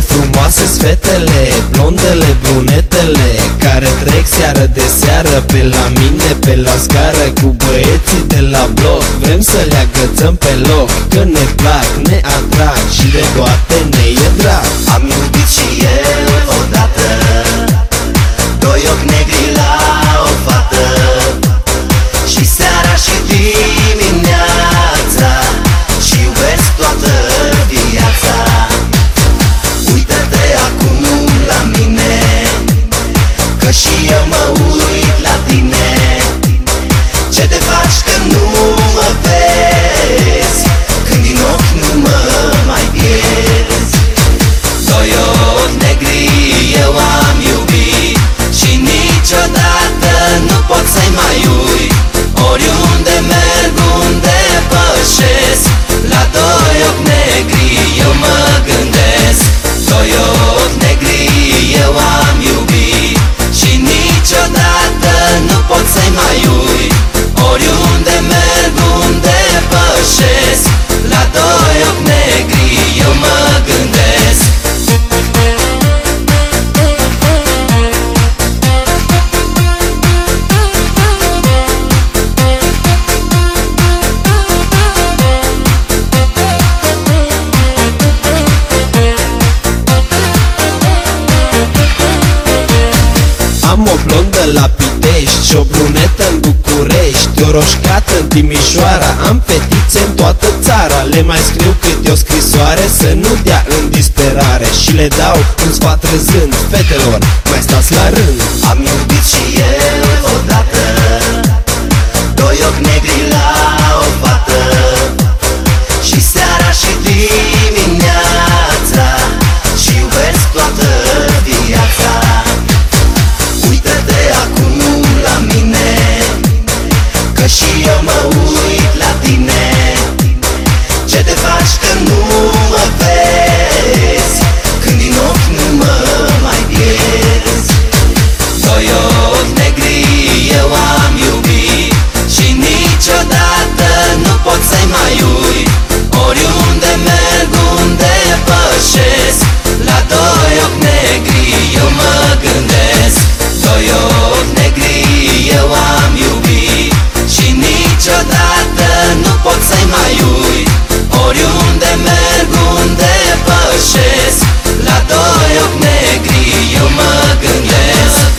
fetele Blondele, brunetele Care trec seară de seară Pe la mine, pe la scară Cu băieții de la bloc. Vrem să le agățăm pe loc Că ne plac, ne atrag Și de toate ne e drag. Am iubit și eu odată Doi ochi negri la Pitești Și o brunetă în București O roșcată în Timișoara Am fetițe în toată țara Le mai scriu câte o scrisoare Să nu dea în disperare Și le dau un sfat râzând Fetelor, mai stați la rând. Am iubit și eu odată Doi ochi negri la pot să-i mai uit Oriunde merg, unde pășesc. La doi ochi negri eu mă gândesc.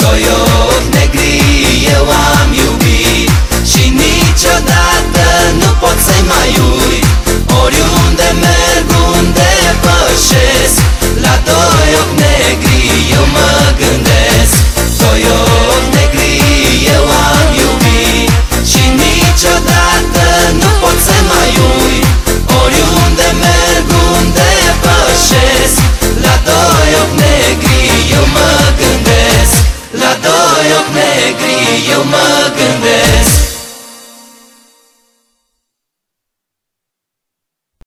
Doi să-i mai uit. Oriunde merg, unde pășesc La doi ochi negri eu mă gândesc. Doi ochi negri eu am iubit Și niciodată nu pot să-i mai uit. Oriunde merg, unde pășesc La doi ochi negri eu mă gândesc. La doi ochi negri eu mă gândesc